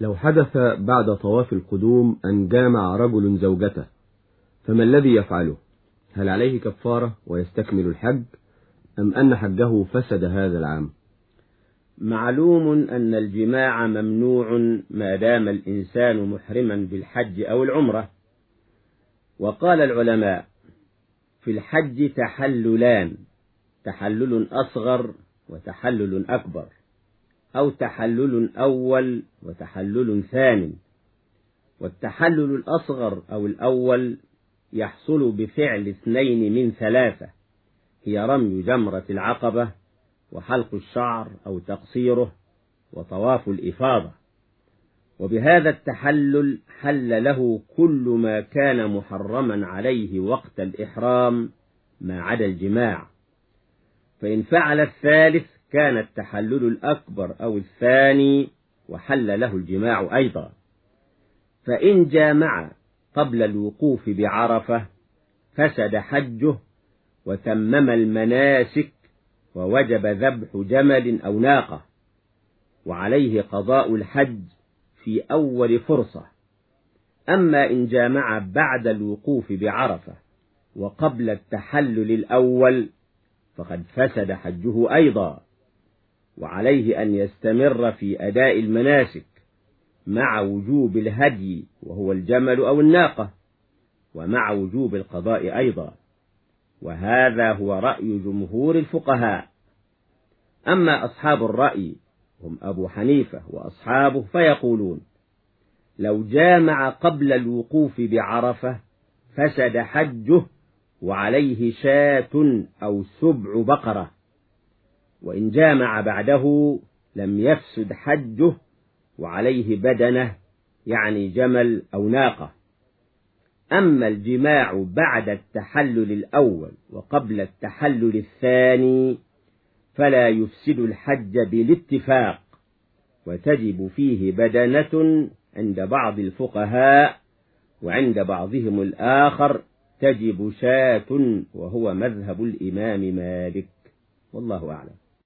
لو حدث بعد طواف القدوم أن جامع رجل زوجته فما الذي يفعله؟ هل عليه كفارة ويستكمل الحج؟ أم أن حجه فسد هذا العام؟ معلوم أن الجماع ممنوع ما دام الإنسان محرما بالحج أو العمرة. وقال العلماء في الحج تحللان تحلل أصغر وتحلل أكبر. أو تحلل أول وتحلل ثاني والتحلل الأصغر أو الأول يحصل بفعل اثنين من ثلاثة هي رمي جمرة العقبة وحلق الشعر أو تقصيره وطواف الإفاضة. وبهذا التحلل حل له كل ما كان محرما عليه وقت الإحرام ما عدا الجماع. فإن فعل الثالث كان التحلل الأكبر أو الثاني وحل له الجماع أيضا. فإن جامع قبل الوقوف بعرفة فسد حجه وتمم المناسك ووجب ذبح جمل أو ناقة. وعليه قضاء الحج في أول فرصة. أما إن جامع بعد الوقوف بعرفة وقبل التحلل الأول فقد فسد حجه أيضا. وعليه أن يستمر في أداء المناسك مع وجوب الهدي وهو الجمل أو الناقة ومع وجوب القضاء أيضا. وهذا هو رأي جمهور الفقهاء. أما أصحاب الرأي هم أبو حنيفة وأصحابه فيقولون لو جامع قبل الوقوف بعرفة فسد حجه وعليه شاة أو سبع بقرة. وإن جامع بعده لم يفسد حجه وعليه بدنه يعني جمل أو ناقة. أما الجماع بعد التحلل الأول وقبل التحلل الثاني فلا يفسد الحج بالاتفاق وتجب فيه بدنة عند بعض الفقهاء وعند بعضهم الآخر تجب شاة وهو مذهب الإمام مالك. والله أعلم.